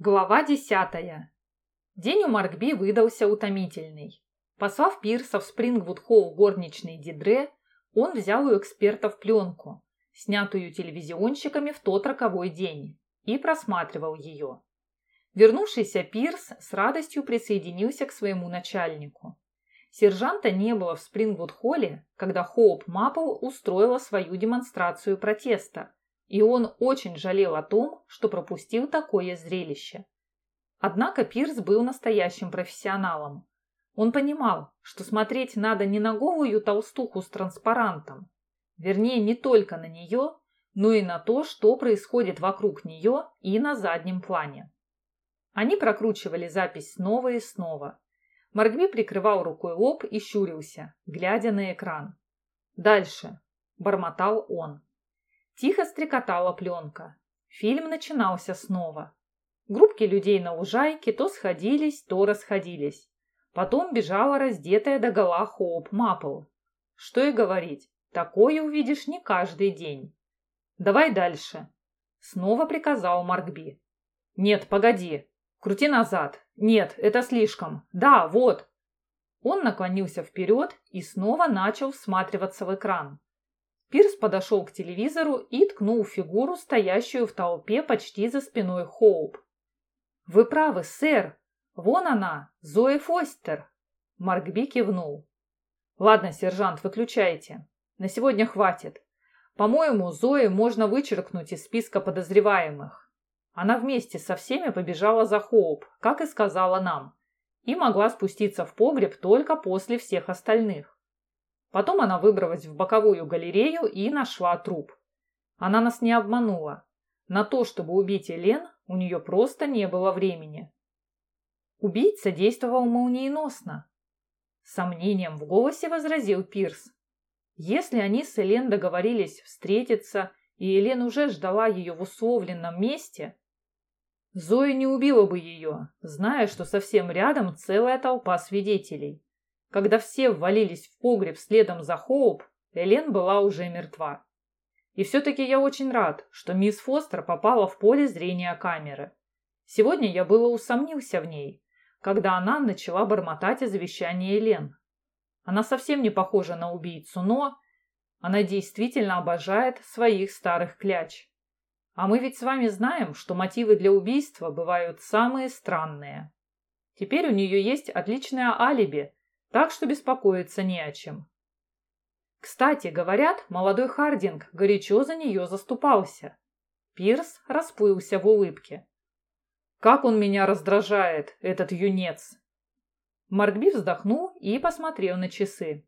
Глава десятая. День у Маркби выдался утомительный. Послав Пирса в Спрингвуд-холл горничной Дидре, он взял у экспертов пленку, снятую телевизионщиками в тот роковой день, и просматривал ее. Вернувшийся Пирс с радостью присоединился к своему начальнику. Сержанта не было в Спрингвуд-холле, когда Хоуп Маппл устроила свою демонстрацию протеста, и он очень жалел о том, что пропустил такое зрелище. Однако Пирс был настоящим профессионалом. Он понимал, что смотреть надо не на голую толстуху с транспарантом, вернее, не только на нее, но и на то, что происходит вокруг нее и на заднем плане. Они прокручивали запись снова и снова. Маргби прикрывал рукой лоб и щурился, глядя на экран. «Дальше», – бормотал он. Тихо стрекотала пленка. Фильм начинался снова. Группки людей на лужайке то сходились, то расходились. Потом бежала раздетая до гола Хоуп Маппл. Что и говорить, такое увидишь не каждый день. «Давай дальше», — снова приказал Маркби. «Нет, погоди. Крути назад. Нет, это слишком. Да, вот». Он наклонился вперед и снова начал всматриваться в экран. Пирс подошел к телевизору и ткнул фигуру, стоящую в толпе почти за спиной Хоуп. «Вы правы, сэр. Вон она, Зои Фостер». Маркби кивнул. «Ладно, сержант, выключайте. На сегодня хватит. По-моему, Зои можно вычеркнуть из списка подозреваемых. Она вместе со всеми побежала за Хоуп, как и сказала нам, и могла спуститься в погреб только после всех остальных. Потом она выбралась в боковую галерею и нашла труп. Она нас не обманула. На то, чтобы убить Элен, у нее просто не было времени. Убийца действовал молниеносно. Сомнением в голосе возразил Пирс. Если они с Элен договорились встретиться, и Элен уже ждала ее в условленном месте, Зоя не убила бы ее, зная, что совсем рядом целая толпа свидетелей. Когда все ввалились в погреб следом за Хоуп, Элен была уже мертва. И все-таки я очень рад, что мисс Фостер попала в поле зрения камеры. Сегодня я было усомнился в ней, когда она начала бормотать о завещании Элен. Она совсем не похожа на убийцу, но она действительно обожает своих старых кляч. А мы ведь с вами знаем, что мотивы для убийства бывают самые странные. Теперь у нее есть отличное алиби – так что беспокоиться не о чем. Кстати, говорят, молодой Хардинг горячо за нее заступался. Пирс расплылся в улыбке. «Как он меня раздражает, этот юнец!» Маркби вздохнул и посмотрел на часы.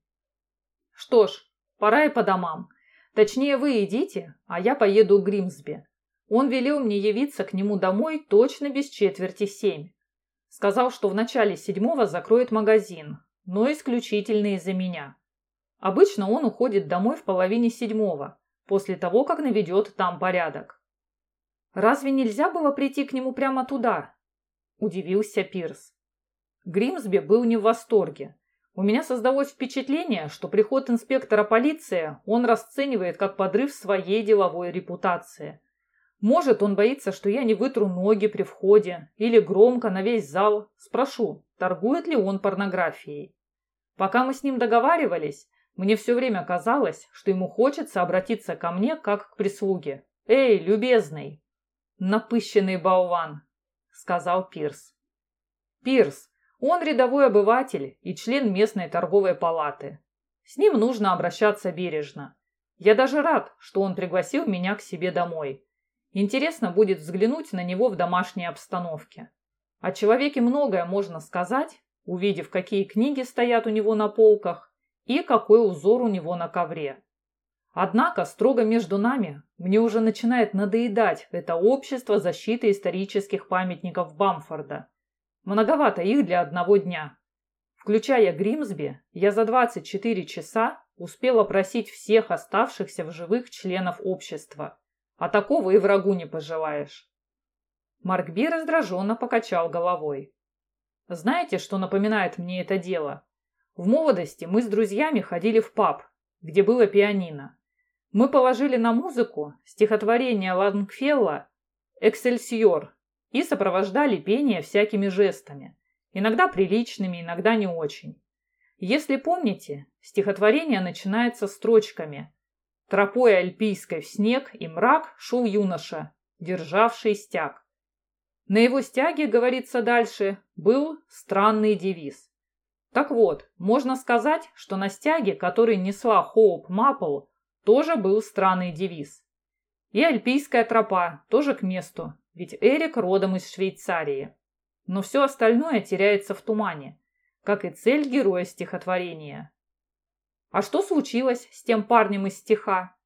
«Что ж, пора и по домам. Точнее, вы идите, а я поеду к Гримсби. Он велел мне явиться к нему домой точно без четверти семь. Сказал, что в начале седьмого закроет магазин, но исключительно из-за меня. Обычно он уходит домой в половине седьмого, после того, как наведет там порядок. «Разве нельзя было прийти к нему прямо туда?» – удивился Пирс. Гримсби был не в восторге. У меня создалось впечатление, что приход инспектора полиции он расценивает как подрыв своей деловой репутации. Может, он боится, что я не вытру ноги при входе или громко на весь зал спрошу, торгует ли он порнографией. Пока мы с ним договаривались, мне все время казалось, что ему хочется обратиться ко мне как к прислуге. «Эй, любезный!» «Напыщенный болван!» — сказал Пирс. «Пирс, он рядовой обыватель и член местной торговой палаты. С ним нужно обращаться бережно. Я даже рад, что он пригласил меня к себе домой. Интересно будет взглянуть на него в домашней обстановке. О человеке многое можно сказать, увидев, какие книги стоят у него на полках и какой узор у него на ковре. Однако, строго между нами, мне уже начинает надоедать это общество защиты исторических памятников Бамфорда. Многовато их для одного дня. Включая Гримсби, я за 24 часа успела просить всех оставшихся в живых членов общества. А такого и врагу не пожелаешь. Маркби раздраженно покачал головой. Знаете, что напоминает мне это дело? В молодости мы с друзьями ходили в паб, где было пианино. Мы положили на музыку стихотворение Лангфелла «Эксельсиор» и сопровождали пение всякими жестами, иногда приличными, иногда не очень. Если помните, стихотворение начинается строчками «Тропой альпийской в снег и мрак шел юноша, державший стяг». На его стяге, говорится дальше, был странный девиз. Так вот, можно сказать, что на стяге, который несла Хоуп Маппл, тоже был странный девиз. И альпийская тропа тоже к месту, ведь Эрик родом из Швейцарии. Но все остальное теряется в тумане, как и цель героя стихотворения. А что случилось с тем парнем из стиха?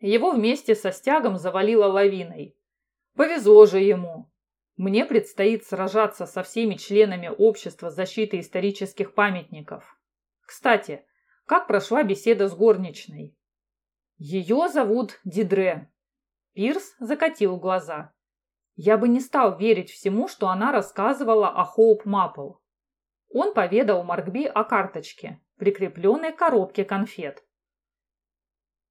Его вместе со стягом завалило лавиной. Повезло же ему. Мне предстоит сражаться со всеми членами общества защиты исторических памятников. Кстати, как прошла беседа с горничной? Ее зовут Дидре. Пирс закатил глаза. Я бы не стал верить всему, что она рассказывала о Хоуп Маппл. Он поведал Маркби о карточке, прикрепленной к коробке конфет.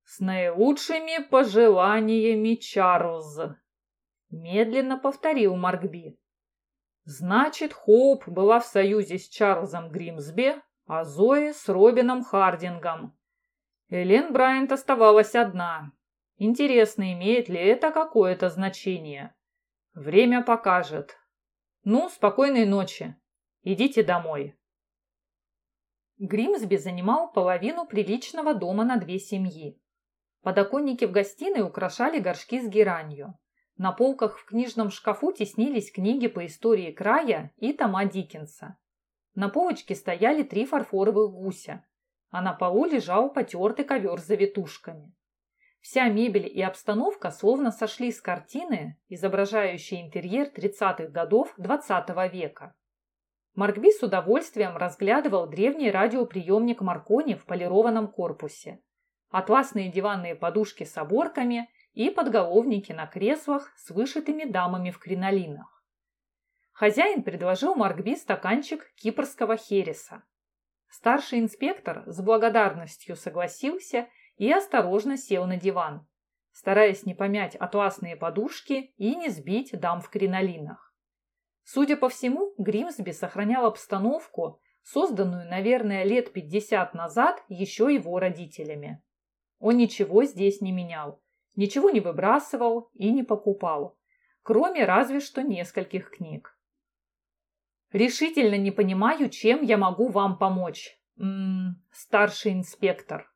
«С наилучшими пожеланиями, Чарльз!» Медленно повторил Маркби. Значит, Хоуп была в союзе с Чарльзом Гримсби, а Зои с Робином Хардингом. Элен Брайант оставалась одна. Интересно, имеет ли это какое-то значение? Время покажет. Ну, спокойной ночи. Идите домой. Гримсби занимал половину приличного дома на две семьи. Подоконники в гостиной украшали горшки с геранью. На полках в книжном шкафу теснились книги по истории края и тома Диккенса. На полочке стояли три фарфоровых гуся, а на полу лежал потертый ковер с завитушками. Вся мебель и обстановка словно сошли с картины, изображающей интерьер 30-х годов XX -го века. Маркби с удовольствием разглядывал древний радиоприемник Маркони в полированном корпусе, атласные диванные подушки с оборками и подголовники на креслах с вышитыми дамами в кринолинах. Хозяин предложил Маркби стаканчик кипрского хереса. Старший инспектор с благодарностью согласился и осторожно сел на диван, стараясь не помять атласные подушки и не сбить дам в кринолинах. Судя по всему, Гримсби сохранял обстановку, созданную, наверное, лет 50 назад еще его родителями. Он ничего здесь не менял, Ничего не выбрасывал и не покупал, кроме разве что нескольких книг. Решительно не понимаю, чем я могу вам помочь, М -м, старший инспектор,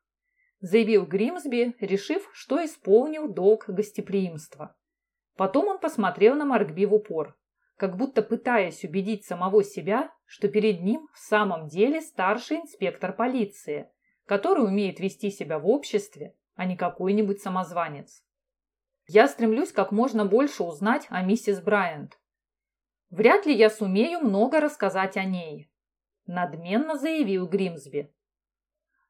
заявил Гримсби, решив, что исполнил долг гостеприимства. Потом он посмотрел на Маркби в упор, как будто пытаясь убедить самого себя, что перед ним в самом деле старший инспектор полиции, который умеет вести себя в обществе а не какой-нибудь самозванец. Я стремлюсь как можно больше узнать о миссис Брайант. Вряд ли я сумею много рассказать о ней, надменно заявил Гримсби.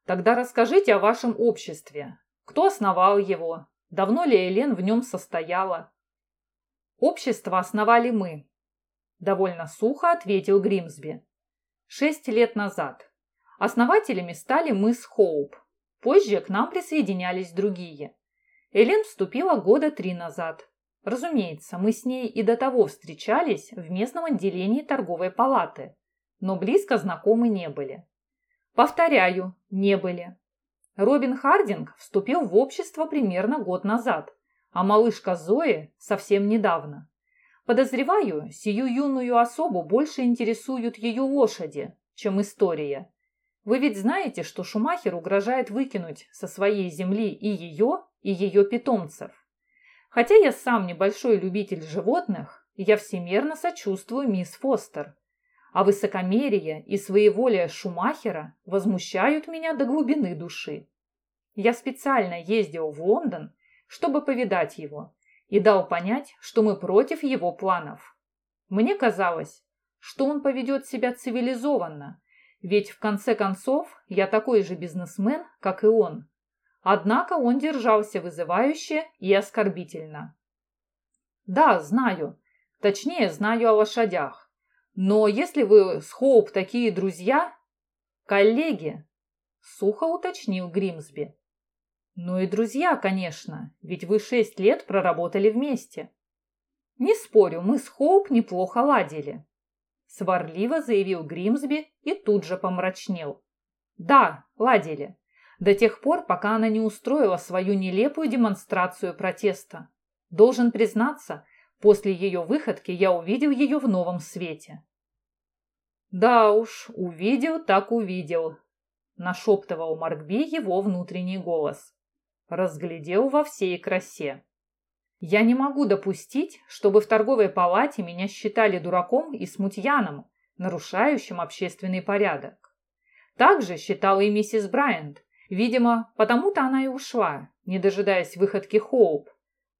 Тогда расскажите о вашем обществе. Кто основал его? Давно ли Элен в нем состояла? Общество основали мы, довольно сухо ответил Гримсби. Шесть лет назад. Основателями стали мы с Хоуп. Позже к нам присоединялись другие. Элен вступила года три назад. Разумеется, мы с ней и до того встречались в местном отделении торговой палаты, но близко знакомы не были. Повторяю, не были. Робин Хардинг вступил в общество примерно год назад, а малышка Зои совсем недавно. Подозреваю, сию юную особу больше интересуют ее лошади, чем история. Вы ведь знаете, что Шумахер угрожает выкинуть со своей земли и ее, и ее питомцев. Хотя я сам небольшой любитель животных, я всемерно сочувствую мисс Фостер. А высокомерие и своеволие Шумахера возмущают меня до глубины души. Я специально ездил в Лондон, чтобы повидать его, и дал понять, что мы против его планов. Мне казалось, что он поведет себя цивилизованно, ведь в конце концов я такой же бизнесмен, как и он. Однако он держался вызывающе и оскорбительно. Да, знаю. Точнее, знаю о лошадях. Но если вы с Хоуп такие друзья... Коллеги, сухо уточнил Гримсби. Ну и друзья, конечно, ведь вы шесть лет проработали вместе. Не спорю, мы с Хоуп неплохо ладили. Сварливо заявил Гримсби и тут же помрачнел. Да, ладили. До тех пор, пока она не устроила свою нелепую демонстрацию протеста. Должен признаться, после ее выходки я увидел ее в новом свете. Да уж, увидел так увидел, нашептывал Маркби его внутренний голос. Разглядел во всей красе. Я не могу допустить, чтобы в торговой палате меня считали дураком и смутьяном, нарушающим общественный порядок. Также считала и миссис Брайант. Видимо, потому-то она и ушла, не дожидаясь выходки Хоуп.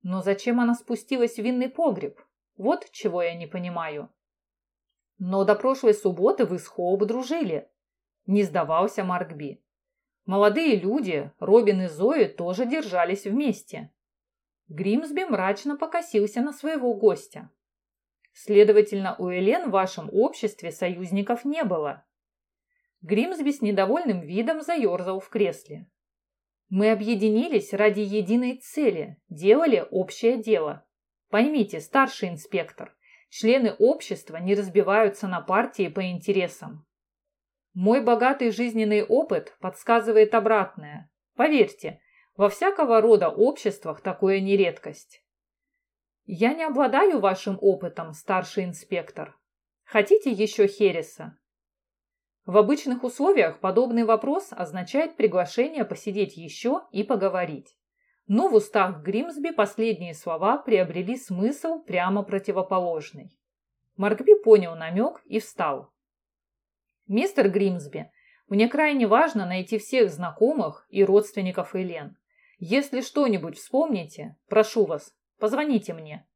Но зачем она спустилась в винный погреб? Вот чего я не понимаю. Но до прошлой субботы вы с Хоуп дружили. Не сдавался Маркби. Молодые люди, Робин и Зои, тоже держались вместе. Гримсби мрачно покосился на своего гостя. Следовательно, у Элен в вашем обществе союзников не было. Гримсби с недовольным видом заерзал в кресле. Мы объединились ради единой цели, делали общее дело. Поймите, старший инспектор, члены общества не разбиваются на партии по интересам. Мой богатый жизненный опыт подсказывает обратное. Поверьте, во всякого рода обществах такое не редкость. Я не обладаю вашим опытом, старший инспектор. Хотите еще Хереса? В обычных условиях подобный вопрос означает приглашение посидеть еще и поговорить. Но в устах Гримсби последние слова приобрели смысл прямо противоположный. Маркби понял намек и встал. «Мистер Гримсби, мне крайне важно найти всех знакомых и родственников Элен. Если что-нибудь вспомните, прошу вас, позвоните мне».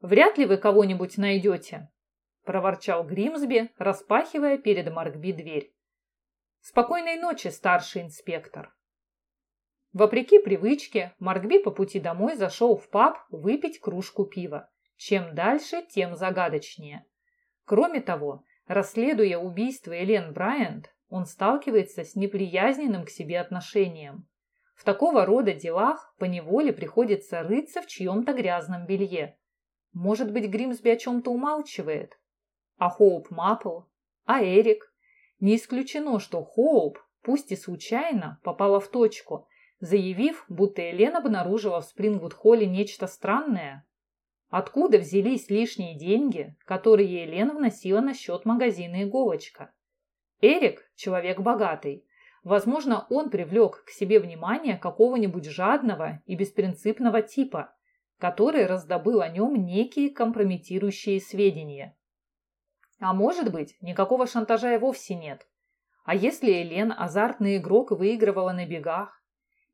«Вряд ли вы кого-нибудь найдете», – проворчал Гримсби, распахивая перед Маркби дверь. «Спокойной ночи, старший инспектор». Вопреки привычке, Маркби по пути домой зашел в паб выпить кружку пива. Чем дальше, тем загадочнее. Кроме того, Расследуя убийство Элен Брайант, он сталкивается с неприязненным к себе отношением. В такого рода делах поневоле приходится рыться в чьем-то грязном белье. Может быть, Гримсби о чем-то умалчивает? А Хоуп Маппл? А Эрик? Не исключено, что Хоуп, пусть и случайно, попала в точку, заявив, будто Элен обнаружила в Спрингвуд-холле нечто странное, Откуда взялись лишние деньги, которые Елена вносила на счет магазина «Иголочка»? Эрик – человек богатый. Возможно, он привлек к себе внимание какого-нибудь жадного и беспринципного типа, который раздобыл о нем некие компрометирующие сведения. А может быть, никакого шантажа и вовсе нет. А если Элен азартный игрок выигрывала на бегах?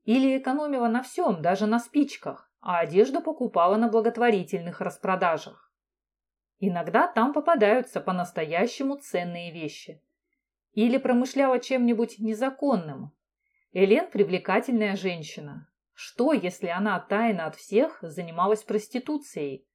Или экономила на всем, даже на спичках? А одежду покупала на благотворительных распродажах. Иногда там попадаются по-настоящему ценные вещи. Или промышляла чем-нибудь незаконным. Элен – привлекательная женщина. Что, если она тайно от всех занималась проституцией?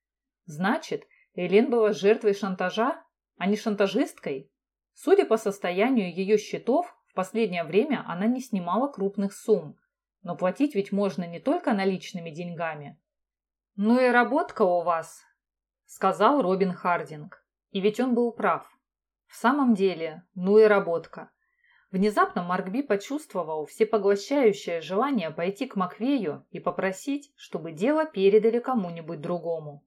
Значит, Элен была жертвой шантажа, а не шантажисткой? Судя по состоянию ее счетов, в последнее время она не снимала крупных сумм. Но платить ведь можно не только наличными деньгами. «Ну и работка у вас», — сказал Робин Хардинг. И ведь он был прав. В самом деле, ну и работка. Внезапно Маркби почувствовал всепоглощающее желание пойти к Маквею и попросить, чтобы дело передали кому-нибудь другому.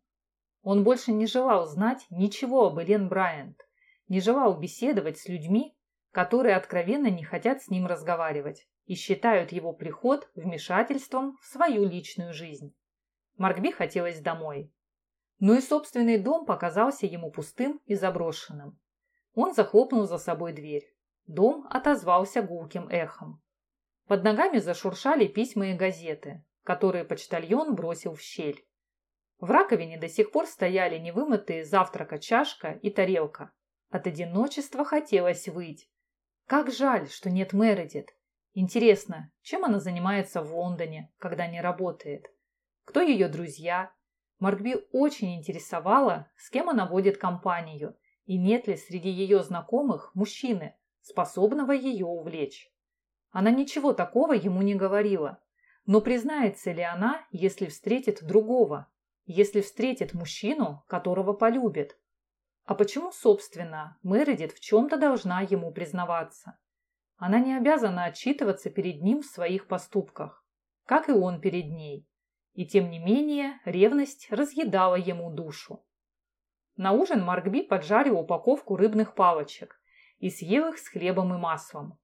Он больше не желал знать ничего об Элен Брайант, не желал беседовать с людьми, которые откровенно не хотят с ним разговаривать и считают его приход вмешательством в свою личную жизнь. Маркби хотелось домой. Но и собственный дом показался ему пустым и заброшенным. Он захлопнул за собой дверь. Дом отозвался гулким эхом. Под ногами зашуршали письма и газеты, которые почтальон бросил в щель. В раковине до сих пор стояли невымытые завтрака чашка и тарелка. От одиночества хотелось выть. Как жаль, что нет Мередит. Интересно, чем она занимается в Лондоне, когда не работает? Кто ее друзья? Маркби очень интересовала, с кем она водит компанию, и нет ли среди ее знакомых мужчины, способного ее увлечь. Она ничего такого ему не говорила, но признается ли она, если встретит другого? если встретит мужчину, которого полюбит. А почему, собственно, Мередит в чем-то должна ему признаваться? Она не обязана отчитываться перед ним в своих поступках, как и он перед ней. И тем не менее ревность разъедала ему душу. На ужин Маркби поджарил упаковку рыбных палочек и съел их с хлебом и маслом.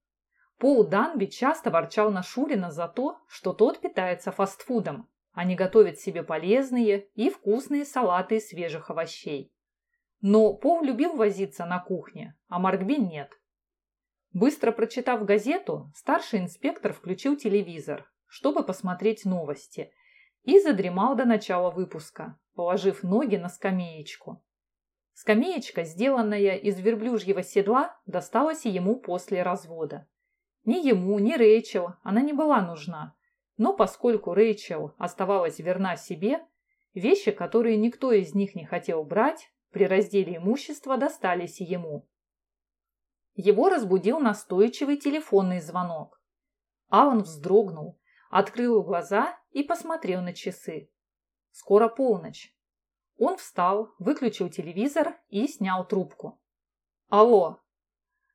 Пол Данби часто ворчал на Шурина за то, что тот питается фастфудом, а не готовит себе полезные и вкусные салаты из свежих овощей. Но Пол любил возиться на кухне, а Маркби нет. Быстро прочитав газету, старший инспектор включил телевизор, чтобы посмотреть новости, и задремал до начала выпуска, положив ноги на скамеечку. Скамеечка, сделанная из верблюжьего седла, досталась ему после развода. Ни ему, ни Рэйчел она не была нужна, но поскольку Рэйчел оставалась верна себе, вещи, которые никто из них не хотел брать, при разделе имущества достались ему. Его разбудил настойчивый телефонный звонок. Алан вздрогнул, открыл глаза и посмотрел на часы. Скоро полночь. Он встал, выключил телевизор и снял трубку. «Алло!»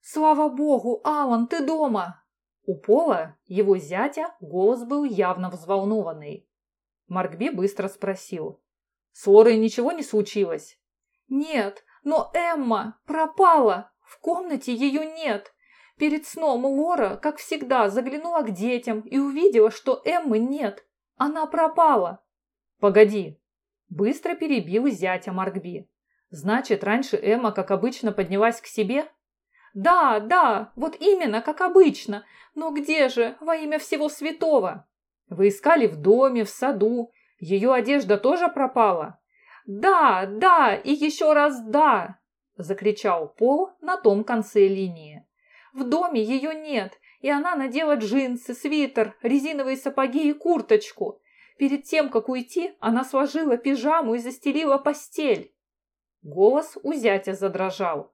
«Слава богу, Алан, ты дома!» У Пола, его зятя, голос был явно взволнованный. Маркби быстро спросил. «С Лорой ничего не случилось?» «Нет, но Эмма пропала. В комнате ее нет. Перед сном Лора, как всегда, заглянула к детям и увидела, что Эммы нет. Она пропала». «Погоди!» Быстро перебил зятя Маркби. «Значит, раньше Эмма, как обычно, поднялась к себе?» «Да, да, вот именно, как обычно. Но где же, во имя всего святого?» «Вы искали в доме, в саду. Ее одежда тоже пропала?» «Да, да и еще раз да!» – закричал Пол на том конце линии. «В доме ее нет, и она надела джинсы, свитер, резиновые сапоги и курточку. Перед тем, как уйти, она сложила пижаму и застелила постель». Голос у зятя задрожал.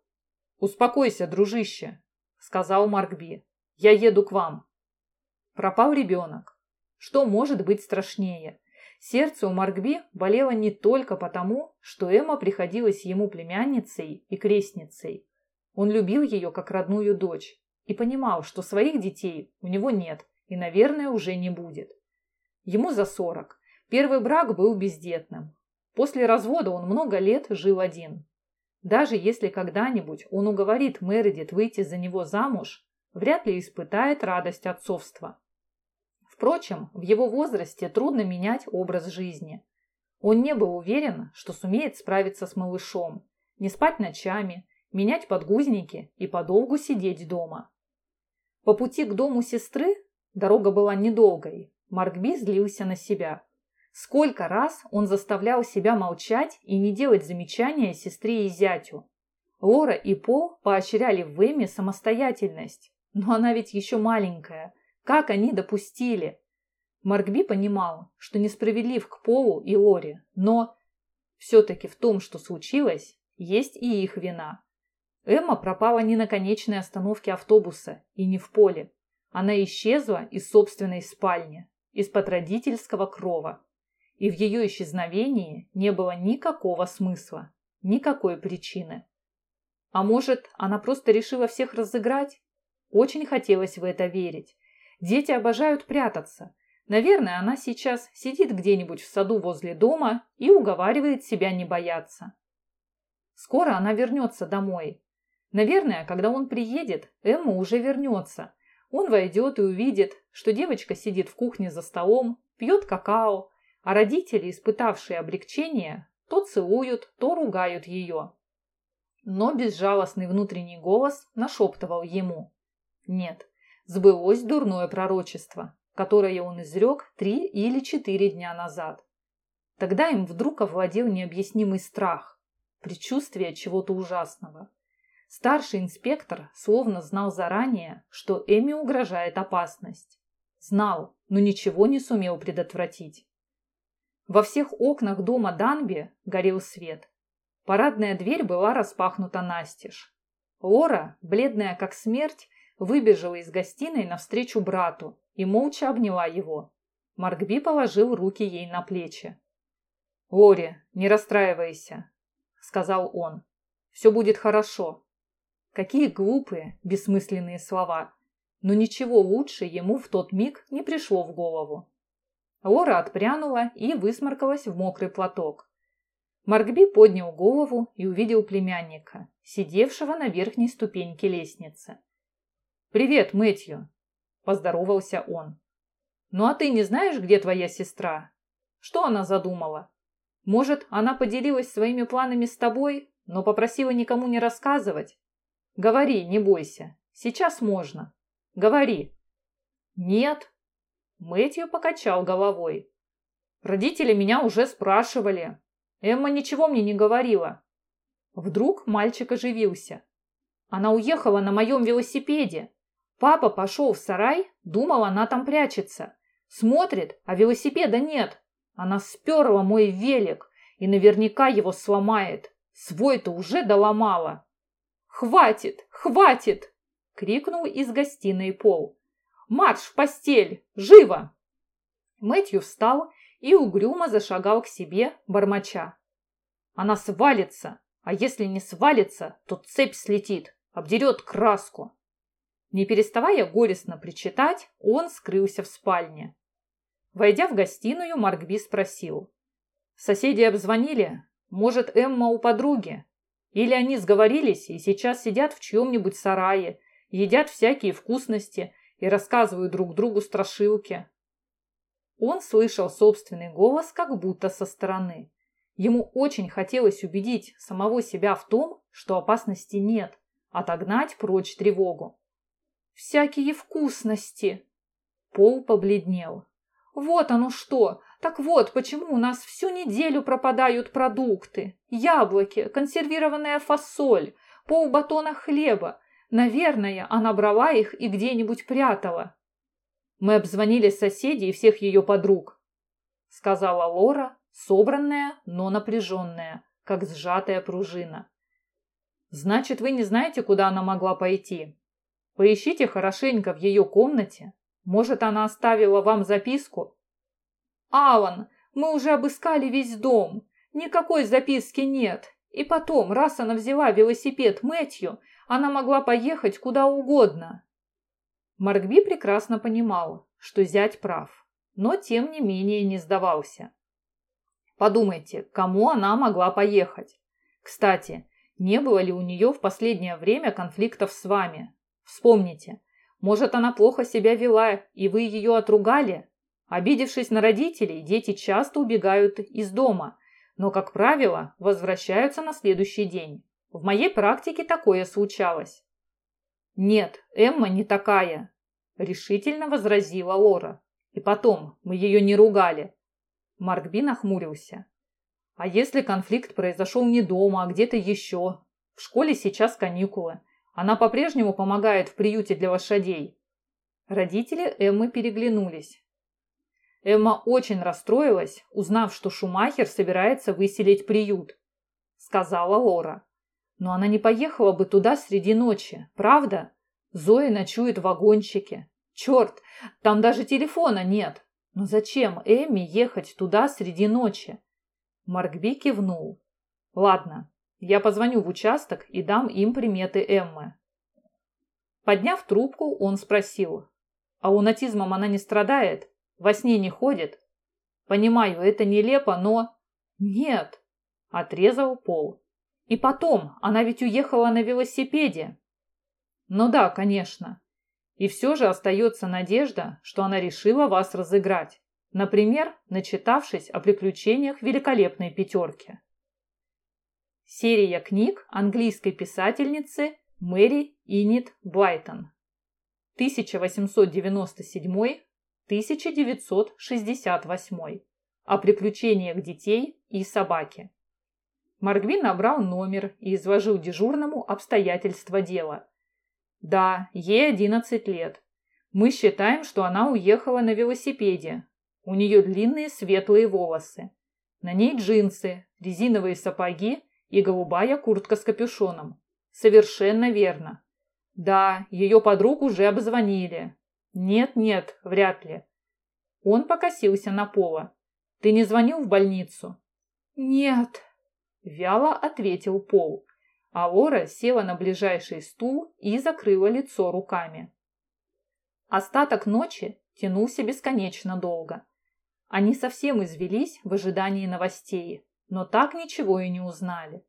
«Успокойся, дружище», – сказал Маркби. «Я еду к вам». Пропал ребенок. Что может быть страшнее? Сердце у Маркби болело не только потому, что Эмма приходилась ему племянницей и крестницей. Он любил ее как родную дочь и понимал, что своих детей у него нет и, наверное, уже не будет. Ему за сорок. Первый брак был бездетным. После развода он много лет жил один. Даже если когда-нибудь он уговорит Мередит выйти за него замуж, вряд ли испытает радость отцовства. Впрочем, в его возрасте трудно менять образ жизни. Он не был уверен, что сумеет справиться с малышом, не спать ночами, менять подгузники и подолгу сидеть дома. По пути к дому сестры дорога была недолгой, Маркби злился на себя. Сколько раз он заставлял себя молчать и не делать замечания сестре и зятю. Лора и Пол поощряли в Эми самостоятельность, но она ведь еще маленькая – как они допустили? Маркби понимал, что несправедлив к Полу и Лоре, но все-таки в том, что случилось, есть и их вина. Эмма пропала не на конечной остановке автобуса и не в поле. Она исчезла из собственной спальни, из-под родительского крова. И в ее исчезновении не было никакого смысла, никакой причины. А может, она просто решила всех разыграть? Очень хотелось в это верить. Дети обожают прятаться. Наверное, она сейчас сидит где-нибудь в саду возле дома и уговаривает себя не бояться. Скоро она вернется домой. Наверное, когда он приедет, Эмма уже вернется. Он войдет и увидит, что девочка сидит в кухне за столом, пьет какао, а родители, испытавшие облегчение, то целуют, то ругают ее. Но безжалостный внутренний голос нашептывал ему. Нет, сбылось дурное пророчество, которое он изрек три или четыре дня назад. Тогда им вдруг овладел необъяснимый страх, предчувствие чего-то ужасного. Старший инспектор словно знал заранее, что Эми угрожает опасность. Знал, но ничего не сумел предотвратить. Во всех окнах дома Данби горел свет. Парадная дверь была распахнута настежь. Лора, бледная как смерть, выбежала из гостиной навстречу брату и молча обняла его. Маркби положил руки ей на плечи. «Лори, не расстраивайся», — сказал он. «Все будет хорошо». Какие глупые, бессмысленные слова. Но ничего лучше ему в тот миг не пришло в голову. Лора отпрянула и высморкалась в мокрый платок. Маркби поднял голову и увидел племянника, сидевшего на верхней ступеньке лестницы. «Привет, Мэтью!» – поздоровался он. «Ну а ты не знаешь, где твоя сестра? Что она задумала? Может, она поделилась своими планами с тобой, но попросила никому не рассказывать? Говори, не бойся. Сейчас можно. Говори». «Нет». Мэтью покачал головой. «Родители меня уже спрашивали. Эмма ничего мне не говорила». Вдруг мальчик оживился. «Она уехала на моем велосипеде. Папа пошел в сарай, думал, она там прячется. Смотрит, а велосипеда нет. Она сперла мой велик и наверняка его сломает. Свой-то уже доломала. «Хватит! Хватит!» — крикнул из гостиной Пол. «Марш в постель! Живо!» Мэтью встал и угрюмо зашагал к себе, бормоча. «Она свалится, а если не свалится, то цепь слетит, обдерет краску». Не переставая горестно причитать, он скрылся в спальне. Войдя в гостиную, Маркби спросил. «Соседи обзвонили? Может, Эмма у подруги? Или они сговорились и сейчас сидят в чьем-нибудь сарае, едят всякие вкусности и рассказывают друг другу страшилки?» Он слышал собственный голос как будто со стороны. Ему очень хотелось убедить самого себя в том, что опасности нет, отогнать прочь тревогу. «Всякие вкусности!» Пол побледнел. Вот оно что! Так вот, почему у нас всю неделю пропадают продукты. Яблоки, консервированная фасоль, полбатона хлеба. Наверное, она брала их и где-нибудь прятала. Мы обзвонили соседей и всех ее подруг, сказала Лора, собранная, но напряженная, как сжатая пружина. Значит, вы не знаете, куда она могла пойти? Поищите хорошенько в ее комнате, может, она оставила вам записку? Алан, мы уже обыскали весь дом. Никакой записки нет. И потом, раз она взяла велосипед Мэтью, она могла поехать куда угодно. Маркби прекрасно понимал, что зять прав, но тем не менее не сдавался. Подумайте, кому она могла поехать? Кстати, не было ли у нее в последнее время конфликтов с вами? Вспомните, может, она плохо себя вела, и вы ее отругали? Обидевшись на родителей, дети часто убегают из дома, но, как правило, возвращаются на следующий день. В моей практике такое случалось. «Нет, Эмма не такая», – решительно возразила Лора. «И потом, мы ее не ругали». Маркби нахмурился. «А если конфликт произошел не дома, а где-то еще? В школе сейчас каникулы. Она по-прежнему помогает в приюте для лошадей. Родители Эммы переглянулись. Эмма очень расстроилась, узнав, что Шумахер собирается выселить приют, сказала Лора. Но она не поехала бы туда среди ночи, правда? Зоя ночует в вагончике. Черт, там даже телефона нет. Но зачем Эмме ехать туда среди ночи? Маркби кивнул. Ладно, я позвоню в участок и дам им приметы Эммы. Подняв трубку, он спросил. А лунатизмом она не страдает? Во сне не ходит? Понимаю, это нелепо, но... Нет, отрезал Пол. И потом, она ведь уехала на велосипеде. Ну да, конечно. И все же остается надежда, что она решила вас разыграть. Например, начитавшись о приключениях великолепной пятерки. Серия книг английской писательницы Мэри Инит Блайтон. 1897-1968. О приключениях детей и собаки. Маргвин набрал номер и изложил дежурному обстоятельства дела. Да, ей 11 лет. Мы считаем, что она уехала на велосипеде. У нее длинные светлые волосы. На ней джинсы, резиновые сапоги и голубая куртка с капюшоном. Совершенно верно. Да, ее подруг уже обзвонили. Нет-нет, вряд ли. Он покосился на Пола. Ты не звонил в больницу? «Нет», – вяло ответил Пол. А Лора села на ближайший стул и закрыла лицо руками. Остаток ночи тянулся бесконечно долго. Они совсем извелись в ожидании новостей, но так ничего и не узнали.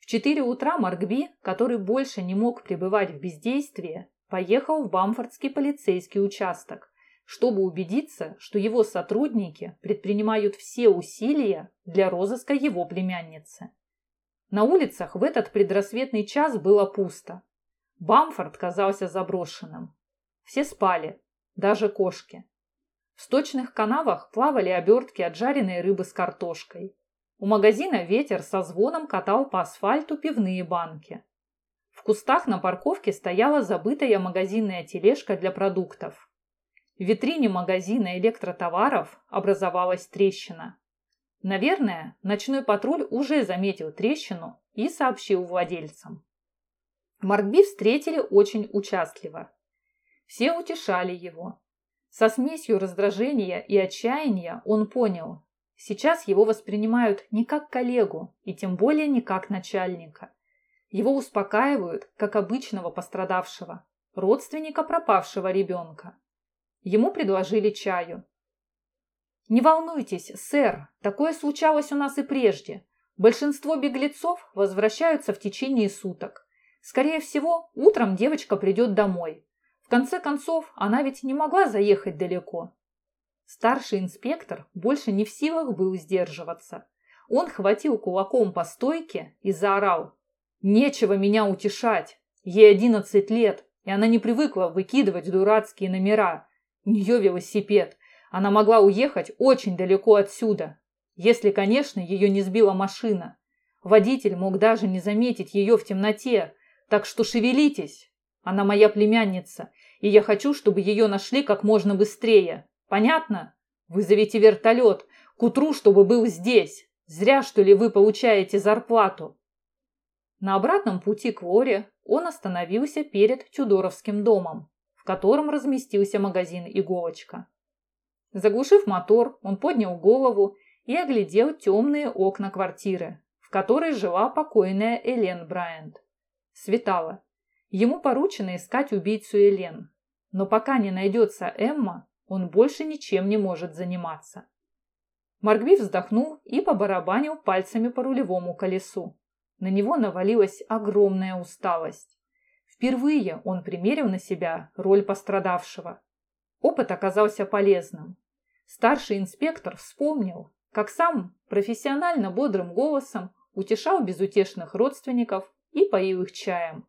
В четыре утра Маркби, который больше не мог пребывать в бездействии, поехал в Бамфордский полицейский участок, чтобы убедиться, что его сотрудники предпринимают все усилия для розыска его племянницы. На улицах в этот предрассветный час было пусто. Бамфорд казался заброшенным. Все спали, даже кошки. В сточных канавах плавали обертки от жареной рыбы с картошкой. У магазина ветер со звоном катал по асфальту пивные банки. В кустах на парковке стояла забытая магазинная тележка для продуктов. В витрине магазина электротоваров образовалась трещина. Наверное, ночной патруль уже заметил трещину и сообщил владельцам. Маркби встретили очень участливо. Все утешали его. Со смесью раздражения и отчаяния он понял, сейчас его воспринимают не как коллегу и тем более не как начальника. Его успокаивают, как обычного пострадавшего, родственника пропавшего ребенка. Ему предложили чаю. «Не волнуйтесь, сэр, такое случалось у нас и прежде. Большинство беглецов возвращаются в течение суток. Скорее всего, утром девочка придет домой. В конце концов, она ведь не могла заехать далеко». Старший инспектор больше не в силах был сдерживаться. Он хватил кулаком по стойке и заорал. «Нечего меня утешать. Ей одиннадцать лет, и она не привыкла выкидывать дурацкие номера. У нее велосипед. Она могла уехать очень далеко отсюда, если, конечно, ее не сбила машина. Водитель мог даже не заметить ее в темноте, так что шевелитесь. Она моя племянница, и я хочу, чтобы ее нашли как можно быстрее. Понятно? Вызовите вертолет, к утру, чтобы был здесь. Зря, что ли, вы получаете зарплату. На обратном пути к Лоре он остановился перед Тюдоровским домом в котором разместился магазин «Иголочка». Заглушив мотор, он поднял голову и оглядел темные окна квартиры, в которой жила покойная Элен Брайант. Светало. Ему поручено искать убийцу Элен, но пока не найдется Эмма, он больше ничем не может заниматься. Маргви вздохнул и побарабанил пальцами по рулевому колесу. На него навалилась огромная усталость. Впервые он примерил на себя роль пострадавшего. Опыт оказался полезным. Старший инспектор вспомнил, как сам профессионально бодрым голосом утешал безутешных родственников и поил их чаем.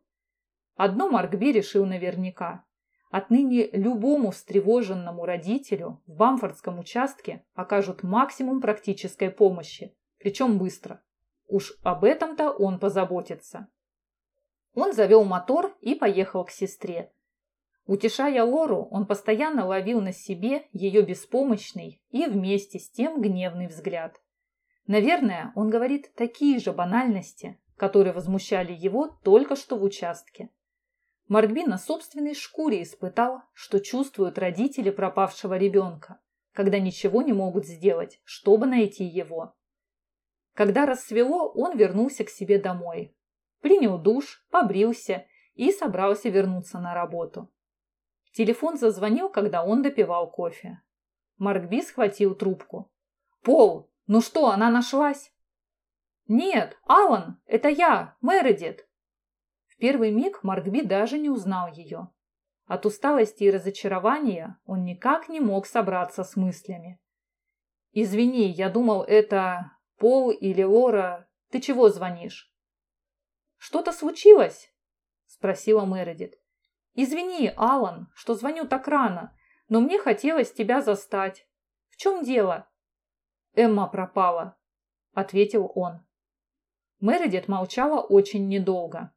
Одно Маркби решил наверняка. Отныне любому встревоженному родителю в Бамфордском участке окажут максимум практической помощи, причем быстро. Уж об этом-то он позаботится. Он завел мотор и поехал к сестре. Утешая Лору, он постоянно ловил на себе ее беспомощный и вместе с тем гневный взгляд. Наверное, он говорит такие же банальности, которые возмущали его только что в участке. Маркби на собственной шкуре испытал, что чувствуют родители пропавшего ребенка, когда ничего не могут сделать, чтобы найти его. Когда рассвело, он вернулся к себе домой, принял душ, побрился и собрался вернуться на работу. Телефон зазвонил, когда он допивал кофе. Маркби схватил трубку. «Пол, ну что, она нашлась?» «Нет, Алан, это я, Мередит!» Первый миг Маркби даже не узнал ее. От усталости и разочарования он никак не мог собраться с мыслями. «Извини, я думал, это Пол или Лора. Ты чего звонишь?» «Что-то случилось?» – спросила Мередит. «Извини, Алан, что звоню так рано, но мне хотелось тебя застать. В чем дело?» «Эмма пропала», – ответил он. Мередит молчала очень недолго.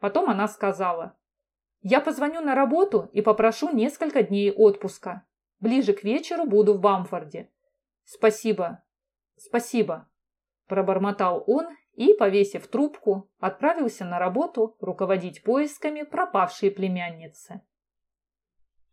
Потом она сказала. «Я позвоню на работу и попрошу несколько дней отпуска. Ближе к вечеру буду в Бамфорде». «Спасибо, спасибо», – пробормотал он и, повесив трубку, отправился на работу руководить поисками пропавшей племянницы.